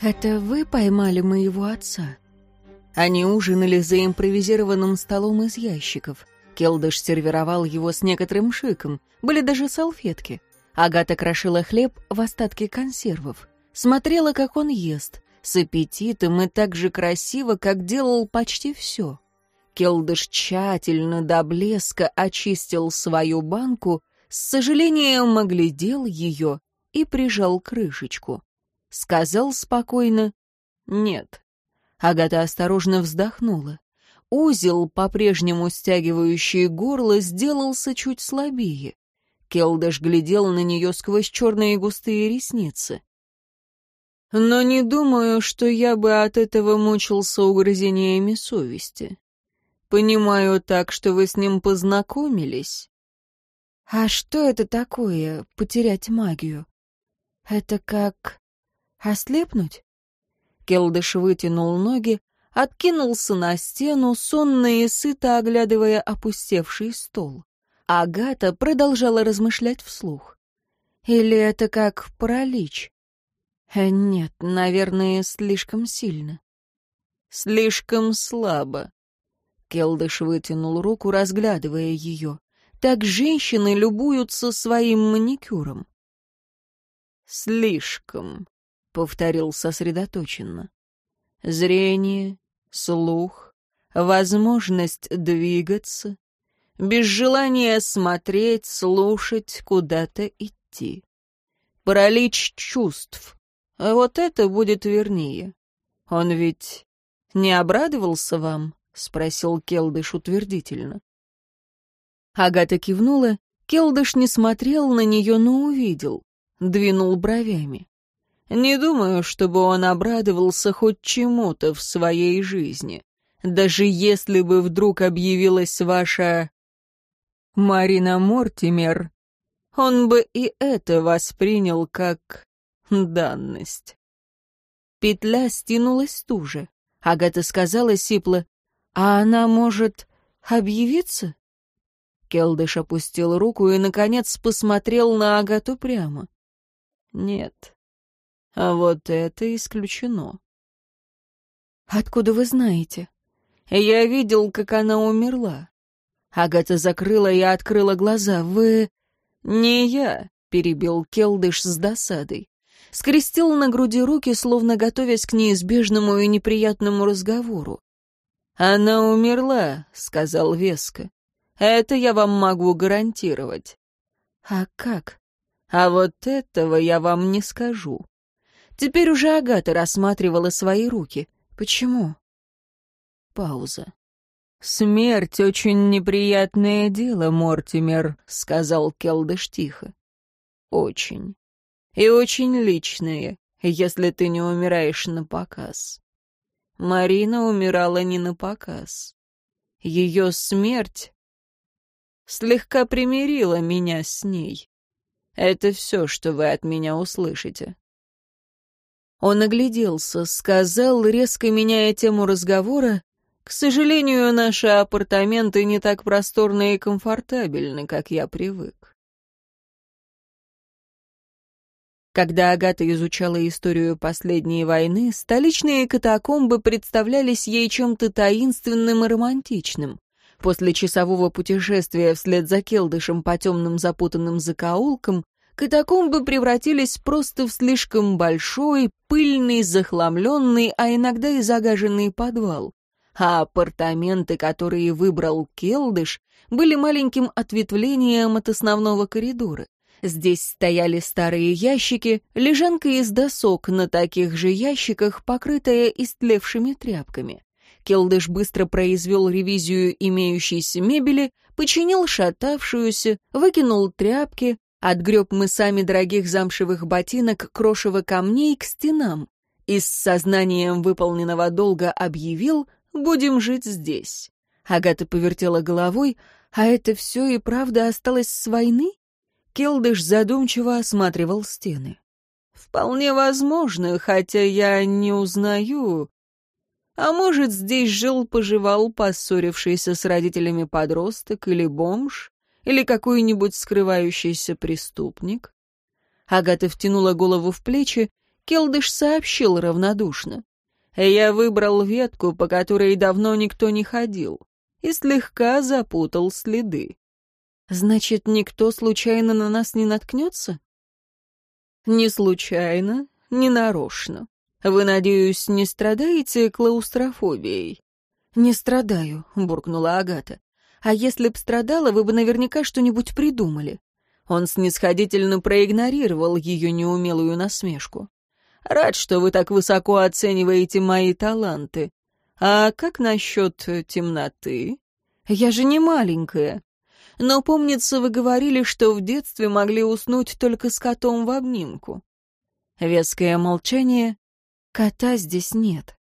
«Это вы поймали моего отца?» Они ужинали за импровизированным столом из ящиков. Келдыш сервировал его с некоторым шиком. Были даже салфетки. Агата крошила хлеб в остатки консервов. Смотрела, как он ест, с аппетитом и так же красиво, как делал почти все. Келдыш тщательно до блеска очистил свою банку, с сожалением оглядел ее и прижал крышечку. Сказал спокойно «Нет». Агата осторожно вздохнула. Узел, по-прежнему стягивающий горло, сделался чуть слабее. Келдыш глядел на нее сквозь черные густые ресницы. «Но не думаю, что я бы от этого мучился угрызениями совести. Понимаю так, что вы с ним познакомились». «А что это такое, потерять магию? Это как ослепнуть?» Келдыш вытянул ноги, откинулся на стену, сонно и сыто оглядывая опустевший стол. Агата продолжала размышлять вслух. «Или это как паралич?» э, «Нет, наверное, слишком сильно». «Слишком слабо». Келдыш вытянул руку, разглядывая ее. Так женщины любуются своим маникюром. «Слишком», — повторил сосредоточенно. «Зрение, слух, возможность двигаться, без желания смотреть, слушать, куда-то идти. Паралич чувств. А вот это будет вернее. Он ведь не обрадовался вам?» — спросил Келдыш утвердительно. Агата кивнула. Келдыш не смотрел на нее, но увидел. Двинул бровями. Не думаю, чтобы он обрадовался хоть чему-то в своей жизни. Даже если бы вдруг объявилась ваша... Марина Мортимер, он бы и это воспринял как данность. Петля стянулась туже. Агата сказала сипло, «А она может объявиться?» Келдыш опустил руку и, наконец, посмотрел на Агату прямо. «Нет, а вот это исключено». «Откуда вы знаете?» «Я видел, как она умерла». Агата закрыла и открыла глаза. «Вы...» «Не я», — перебил Келдыш с досадой. Скрестил на груди руки, словно готовясь к неизбежному и неприятному разговору. «Она умерла», — сказал Веска. Это я вам могу гарантировать. А как? А вот этого я вам не скажу. Теперь уже Агата рассматривала свои руки. Почему? Пауза. «Смерть — очень неприятное дело, Мортимер», — сказал Келдыш тихо. «Очень. И очень личное, если ты не умираешь на показ. Марина умирала не на показ. Ее смерть слегка примирила меня с ней. Это все, что вы от меня услышите». Он огляделся, сказал, резко меняя тему разговора, «К сожалению, наши апартаменты не так просторны и комфортабельны, как я привык». Когда Агата изучала историю последней войны, столичные катакомбы представлялись ей чем-то таинственным и романтичным. После часового путешествия вслед за Келдышем по темным запутанным закоулкам катакомбы превратились просто в слишком большой, пыльный, захламленный, а иногда и загаженный подвал. А апартаменты, которые выбрал Келдыш, были маленьким ответвлением от основного коридора. Здесь стояли старые ящики, лежанка из досок на таких же ящиках, покрытая истлевшими тряпками. Келдыш быстро произвел ревизию имеющейся мебели, починил шатавшуюся, выкинул тряпки, отгреб мысами дорогих замшевых ботинок крошево камней к стенам и с сознанием выполненного долга объявил «Будем жить здесь». Агата повертела головой, а это все и правда осталось с войны? Келдыш задумчиво осматривал стены. «Вполне возможно, хотя я не узнаю. А может, здесь жил-поживал поссорившийся с родителями подросток или бомж, или какой-нибудь скрывающийся преступник? Агата втянула голову в плечи, Келдыш сообщил равнодушно. «Я выбрал ветку, по которой давно никто не ходил, и слегка запутал следы». «Значит, никто случайно на нас не наткнется?» «Не случайно, не нарочно. Вы, надеюсь, не страдаете клаустрофобией?» «Не страдаю», — буркнула Агата. «А если б страдала, вы бы наверняка что-нибудь придумали». Он снисходительно проигнорировал ее неумелую насмешку. «Рад, что вы так высоко оцениваете мои таланты. А как насчет темноты? Я же не маленькая. Но, помнится, вы говорили, что в детстве могли уснуть только с котом в обнимку». Веское молчание. «Кота здесь нет».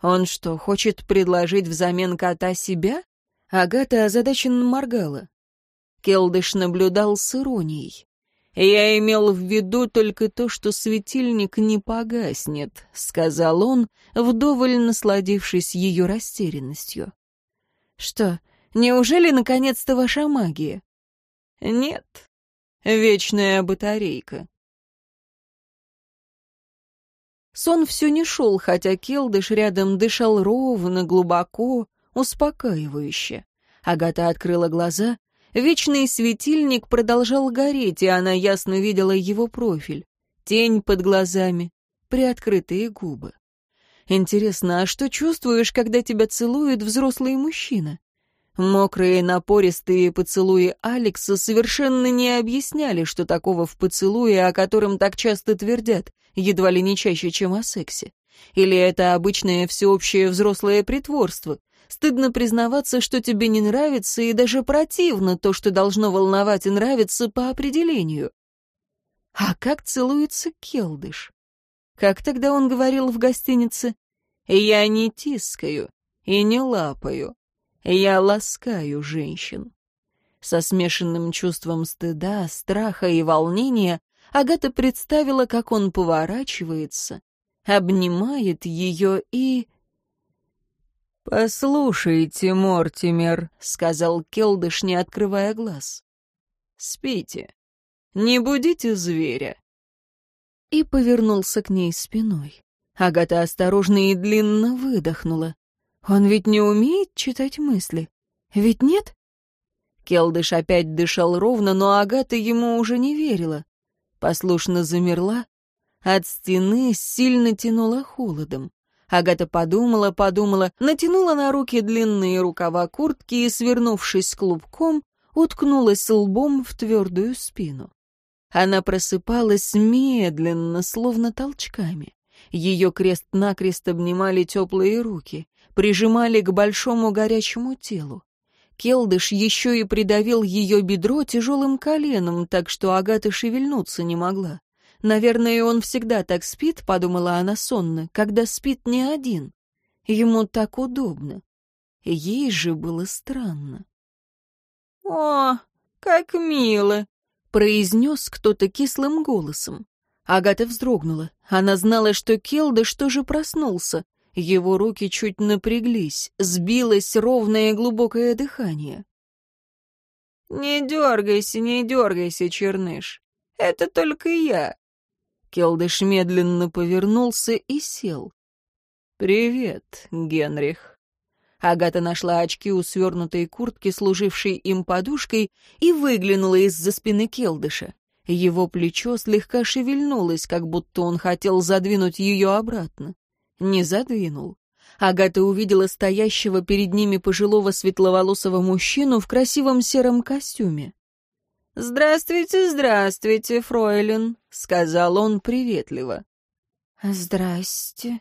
Он что, хочет предложить взамен кота себя? Агата озадаченно моргала. Келдыш наблюдал с иронией. «Я имел в виду только то, что светильник не погаснет», — сказал он, вдоволь насладившись ее растерянностью. «Что, неужели наконец-то ваша магия?» «Нет, вечная батарейка». Сон все не шел, хотя Келдыш рядом дышал ровно, глубоко, успокаивающе. Агата открыла глаза. Вечный светильник продолжал гореть, и она ясно видела его профиль. Тень под глазами, приоткрытые губы. Интересно, а что чувствуешь, когда тебя целует взрослый мужчина? Мокрые напористые поцелуи Алекса совершенно не объясняли, что такого в поцелуе, о котором так часто твердят едва ли не чаще, чем о сексе? Или это обычное всеобщее взрослое притворство? Стыдно признаваться, что тебе не нравится, и даже противно то, что должно волновать и нравиться по определению. А как целуется Келдыш? Как тогда он говорил в гостинице? «Я не тискаю и не лапаю, я ласкаю женщин». Со смешанным чувством стыда, страха и волнения Агата представила, как он поворачивается, обнимает ее и... «Послушайте, Мортимер», — сказал Келдыш, не открывая глаз. «Спите. Не будите зверя». И повернулся к ней спиной. Агата осторожно и длинно выдохнула. «Он ведь не умеет читать мысли? Ведь нет?» Келдыш опять дышал ровно, но Агата ему уже не верила послушно замерла. От стены сильно тянуло холодом. Агата подумала, подумала, натянула на руки длинные рукава куртки и, свернувшись клубком, уткнулась лбом в твердую спину. Она просыпалась медленно, словно толчками. Ее крест-накрест обнимали теплые руки, прижимали к большому горячему телу. Келдыш еще и придавил ее бедро тяжелым коленом, так что Агата шевельнуться не могла. «Наверное, он всегда так спит», — подумала она сонно, — «когда спит не один. Ему так удобно». Ей же было странно. «О, как мило!» — произнес кто-то кислым голосом. Агата вздрогнула. Она знала, что Келдыш тоже проснулся. Его руки чуть напряглись, сбилось ровное глубокое дыхание. «Не дергайся, не дергайся, Черныш. Это только я». Келдыш медленно повернулся и сел. «Привет, Генрих». Агата нашла очки у свернутой куртки, служившей им подушкой, и выглянула из-за спины Келдыша. Его плечо слегка шевельнулось, как будто он хотел задвинуть ее обратно не задвинул. Агата увидела стоящего перед ними пожилого светловолосого мужчину в красивом сером костюме. «Здравствуйте, здравствуйте, фройлен», — сказал он приветливо. «Здрасте».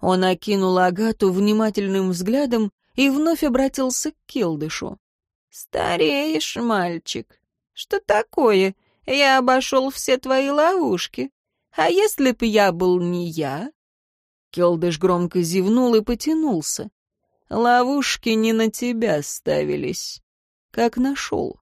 Он окинул Агату внимательным взглядом и вновь обратился к Келдышу. «Стареешь, мальчик. Что такое? Я обошел все твои ловушки. А если б я был не я, Келдыш громко зевнул и потянулся. «Ловушки не на тебя ставились. Как нашел?»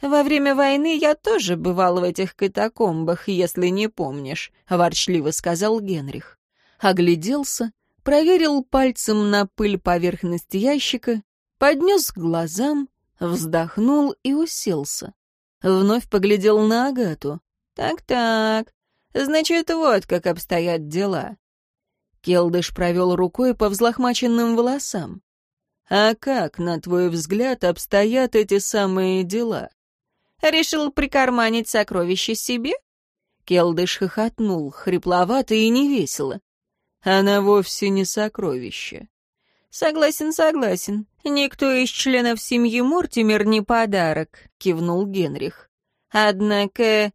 «Во время войны я тоже бывал в этих катакомбах, если не помнишь», — ворчливо сказал Генрих. Огляделся, проверил пальцем на пыль поверхности ящика, поднес к глазам, вздохнул и уселся. Вновь поглядел на Агату. «Так-так, Значит, вот как обстоят дела». Келдыш провел рукой по взлохмаченным волосам. «А как, на твой взгляд, обстоят эти самые дела?» «Решил прикарманить сокровище себе?» Келдыш хохотнул, хрипловато и невесело. «Она вовсе не сокровище». «Согласен, согласен. Никто из членов семьи Мортимер не подарок», — кивнул Генрих. «Однако...»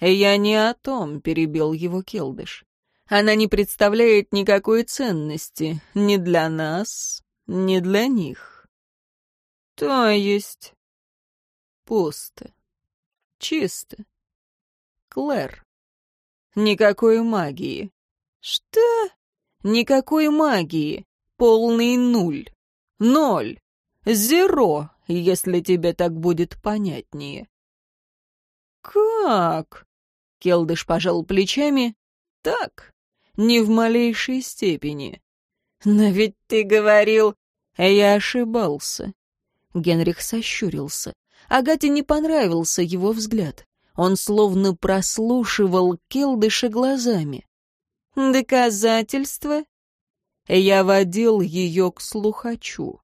«Я не о том», — перебил его Келдыш. «Она не представляет никакой ценности ни для нас, ни для них». «То есть...» «Пусто. Чисто. Клэр. Никакой магии». «Что?» «Никакой магии. Полный нуль. Ноль. Зеро, если тебе так будет понятнее». «Как?» — Келдыш пожал плечами. «Так, не в малейшей степени». «Но ведь ты говорил...» «Я ошибался». Генрих сощурился. Агате не понравился его взгляд. Он словно прослушивал Келдыша глазами. «Доказательства?» Я водил ее к слухачу.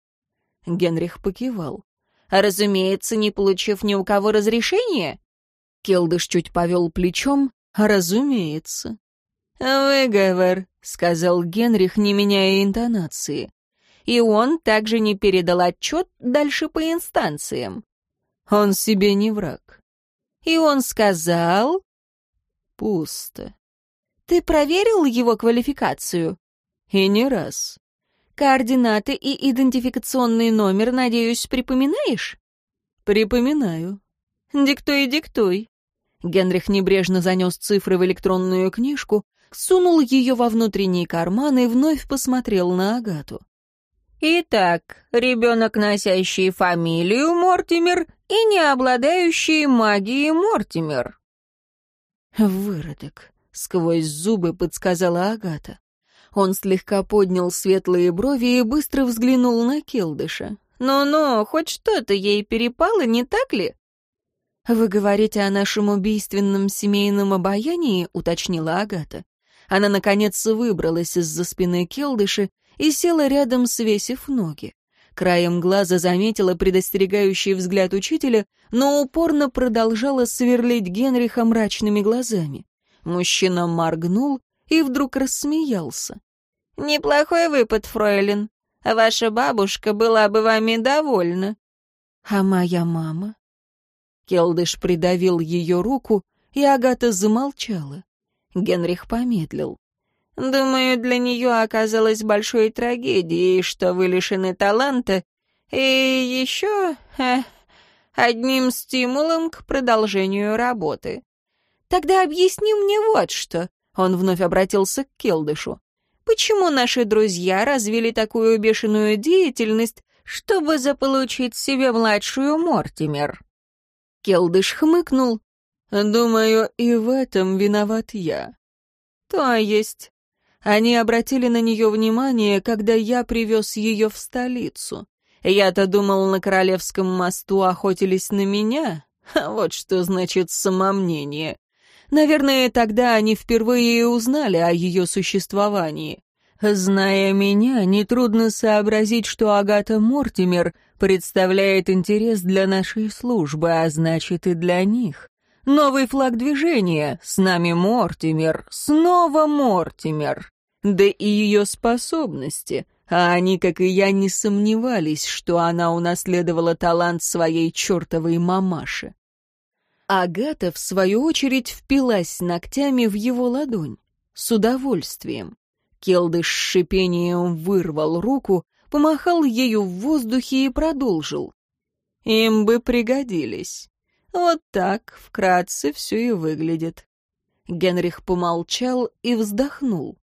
Генрих покивал. «Разумеется, не получив ни у кого разрешения?» Келдыш чуть повел плечом. «Разумеется». «Выговор», — сказал Генрих, не меняя интонации. И он также не передал отчет дальше по инстанциям. Он себе не враг. И он сказал... Пусто. Ты проверил его квалификацию? И не раз. Координаты и идентификационный номер, надеюсь, припоминаешь? Припоминаю. Диктуй, диктуй. Генрих небрежно занес цифры в электронную книжку, сунул ее во внутренний карман и вновь посмотрел на Агату. «Итак, ребенок, носящий фамилию Мортимер и не обладающий магией Мортимер». «Выродок», — сквозь зубы подсказала Агата. Он слегка поднял светлые брови и быстро взглянул на Келдыша. «Ну-ну, хоть что-то ей перепало, не так ли?» «Вы говорите о нашем убийственном семейном обаянии?» — уточнила Агата. Она, наконец, выбралась из-за спины Келдыша и села рядом, свесив ноги. Краем глаза заметила предостерегающий взгляд учителя, но упорно продолжала сверлить Генриха мрачными глазами. Мужчина моргнул и вдруг рассмеялся. «Неплохой выпад, фройлен. Ваша бабушка была бы вами довольна». «А моя мама?» Келдыш придавил ее руку, и Агата замолчала. Генрих помедлил. «Думаю, для нее оказалось большой трагедией, что вы лишены таланта, и еще э, одним стимулом к продолжению работы. Тогда объясни мне вот что». Он вновь обратился к Келдышу. «Почему наши друзья развили такую бешеную деятельность, чтобы заполучить себе младшую Мортимер?» Келдыш хмыкнул. «Думаю, и в этом виноват я». «То есть?» Они обратили на нее внимание, когда я привез ее в столицу. Я-то думал, на Королевском мосту охотились на меня. А вот что значит самомнение. Наверное, тогда они впервые узнали о ее существовании. Зная меня, нетрудно сообразить, что Агата Мортимер представляет интерес для нашей службы, а значит и для них. Новый флаг движения, с нами Мортимер, снова Мортимер. Да и ее способности, а они, как и я, не сомневались, что она унаследовала талант своей чертовой мамаши. Агата, в свою очередь, впилась ногтями в его ладонь. С удовольствием. Келдыш с шипением вырвал руку, помахал ею в воздухе и продолжил. «Им бы пригодились. Вот так, вкратце, все и выглядит». Генрих помолчал и вздохнул.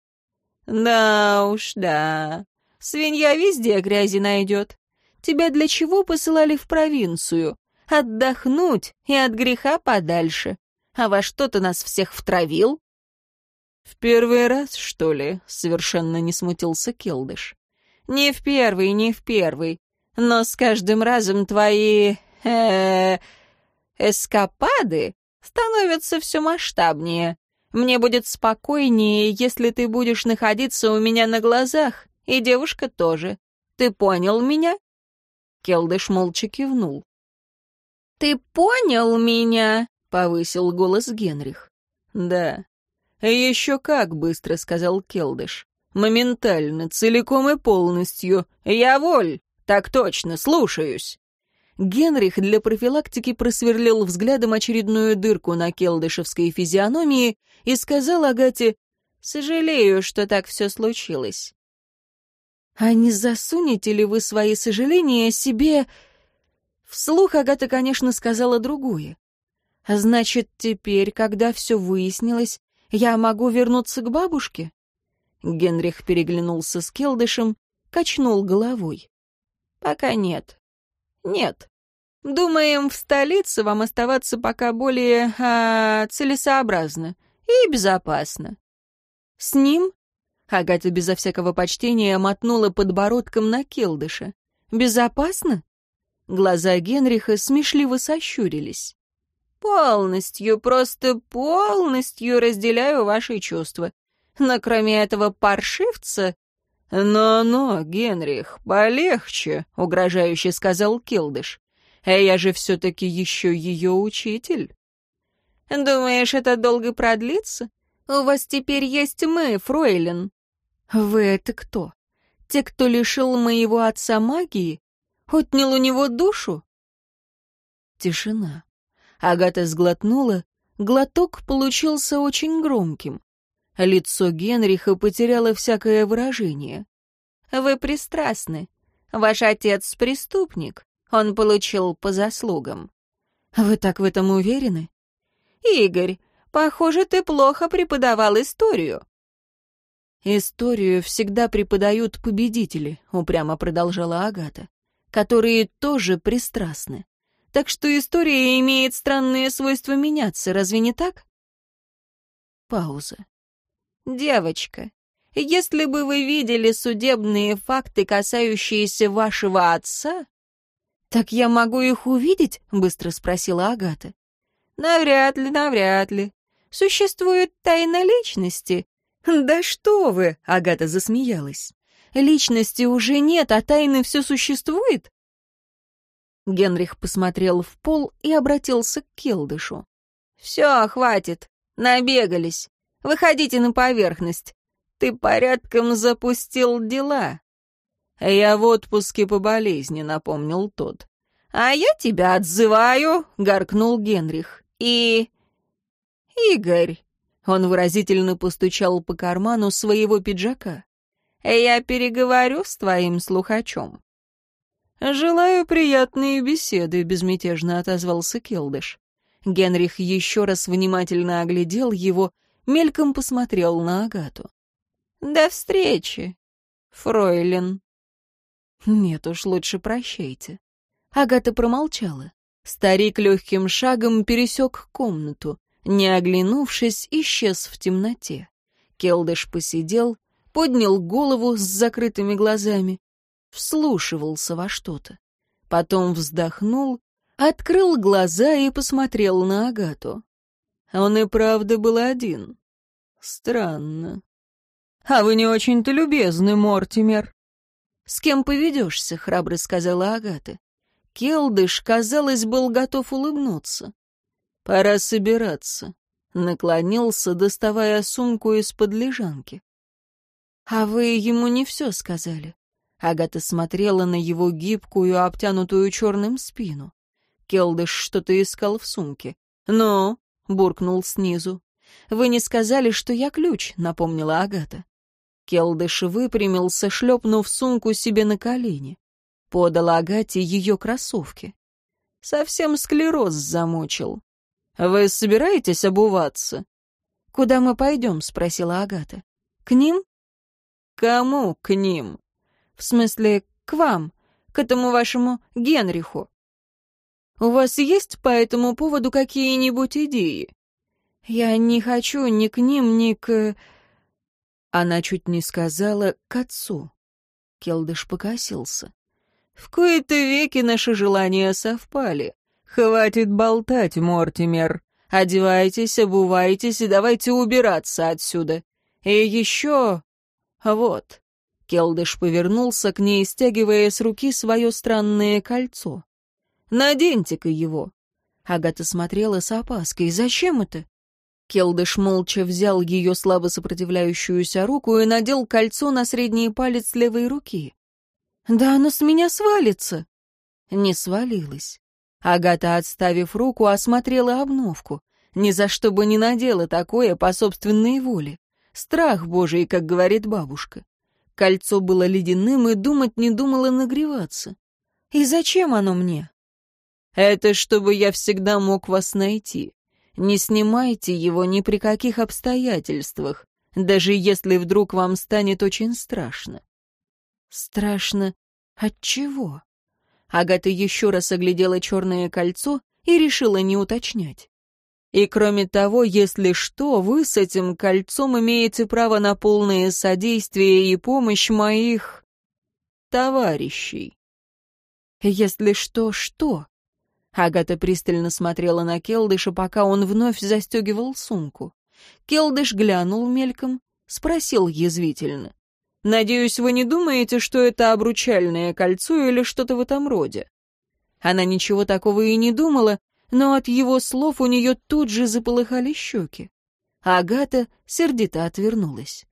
«Да уж, да. Свинья везде грязи найдет. Тебя для чего посылали в провинцию? Отдохнуть и от греха подальше. А во что ты нас всех втравил?» «В первый раз, что ли?» — совершенно не смутился Келдыш. «Не в первый, не в первый. Но с каждым разом твои... Э, эскапады становятся все масштабнее. Мне будет спокойнее, если ты будешь находиться у меня на глазах, и девушка тоже. Ты понял меня?» Келдыш молча кивнул. «Ты понял меня?» — повысил голос Генрих. «Да». «Еще как быстро», — сказал Келдыш. «Моментально, целиком и полностью. Я воль. Так точно, слушаюсь». Генрих для профилактики просверлил взглядом очередную дырку на келдышевской физиономии и сказал Агате, «Сожалею, что так все случилось». «А не засунете ли вы свои сожаления себе...» Вслух Агата, конечно, сказала другое. «А значит, теперь, когда все выяснилось, я могу вернуться к бабушке?» Генрих переглянулся с Келдышем, качнул головой. «Пока нет. Нет. Думаем, в столице вам оставаться пока более а, целесообразно и безопасно. С ним Агата безо всякого почтения мотнула подбородком на Келдыша. «Безопасно?» Глаза Генриха смешливо сощурились. «Полностью, просто полностью разделяю ваши чувства. Но кроме этого паршивца «Но-но, Генрих, полегче», — угрожающе сказал Килдыш. «А я же все-таки еще ее учитель». «Думаешь, это долго продлится? У вас теперь есть мы, фройлен». «Вы это кто? Те, кто лишил моего отца магии? Отнял у него душу?» Тишина. Агата сглотнула. Глоток получился очень громким. Лицо Генриха потеряло всякое выражение. «Вы пристрастны. Ваш отец преступник. Он получил по заслугам». «Вы так в этом уверены?» «Игорь, похоже, ты плохо преподавал историю». «Историю всегда преподают победители», — упрямо продолжала Агата, «которые тоже пристрастны. Так что история имеет странные свойства меняться, разве не так?» Пауза. «Девочка, если бы вы видели судебные факты, касающиеся вашего отца...» «Так я могу их увидеть?» — быстро спросила Агата. «Навряд ли, навряд ли. Существует тайна личности». «Да что вы!» — Агата засмеялась. «Личности уже нет, а тайны все существует?» Генрих посмотрел в пол и обратился к Келдышу. «Все, хватит. Набегались. Выходите на поверхность. Ты порядком запустил дела». «Я в отпуске по болезни», — напомнил тот. «А я тебя отзываю», — горкнул Генрих. «И...» «Игорь», — он выразительно постучал по карману своего пиджака. «Я переговорю с твоим слухачом». «Желаю приятные беседы», — безмятежно отозвался Келдыш. Генрих еще раз внимательно оглядел его мельком посмотрел на Агату. «До встречи, фройлен». «Нет уж, лучше прощайте». Агата промолчала. Старик легким шагом пересек комнату. Не оглянувшись, исчез в темноте. Келдыш посидел, поднял голову с закрытыми глазами, вслушивался во что-то. Потом вздохнул, открыл глаза и посмотрел на Агату. Он и правда был один. Странно. А вы не очень-то любезны, Мортимер. С кем поведешься, храбро сказала Агата. Келдыш, казалось, был готов улыбнуться. Пора собираться. Наклонился, доставая сумку из-под лежанки. А вы ему не все сказали. Агата смотрела на его гибкую, обтянутую черным спину. Келдыш что-то искал в сумке. «Ну, — буркнул снизу. «Вы не сказали, что я ключ», — напомнила Агата. Келдыш выпрямился, шлепнув сумку себе на колени. Подал Агате ее кроссовки. Совсем склероз замучил. «Вы собираетесь обуваться?» «Куда мы пойдем?» — спросила Агата. «К ним?» «Кому к ним?» «В смысле, к вам, к этому вашему Генриху». У вас есть по этому поводу какие-нибудь идеи? Я не хочу ни к ним, ни к... Она чуть не сказала «к отцу». Келдыш покосился. В кои-то веки наши желания совпали. Хватит болтать, Мортимер. Одевайтесь, обувайтесь и давайте убираться отсюда. И еще... Вот. Келдыш повернулся к ней, стягивая с руки свое странное кольцо. «Наденьте-ка его». Агата смотрела с опаской. «Зачем это?» Келдыш молча взял ее слабо сопротивляющуюся руку и надел кольцо на средний палец левой руки. «Да оно с меня свалится!» Не свалилось. Агата, отставив руку, осмотрела обновку. Ни за что бы не надела такое по собственной воле. Страх божий, как говорит бабушка. Кольцо было ледяным и думать не думала нагреваться. «И зачем оно мне?» «Это чтобы я всегда мог вас найти. Не снимайте его ни при каких обстоятельствах, даже если вдруг вам станет очень страшно. Страшно от чего? Агата еще раз оглядела черное кольцо и решила не уточнять. И кроме того, если что, вы с этим кольцом имеете право на полное содействие и помощь моих товарищей. Если что, что? Агата пристально смотрела на Келдыша, пока он вновь застегивал сумку. Келдыш глянул мельком, спросил язвительно. «Надеюсь, вы не думаете, что это обручальное кольцо или что-то в этом роде?» Она ничего такого и не думала, но от его слов у нее тут же заполыхали щеки. Агата сердито отвернулась.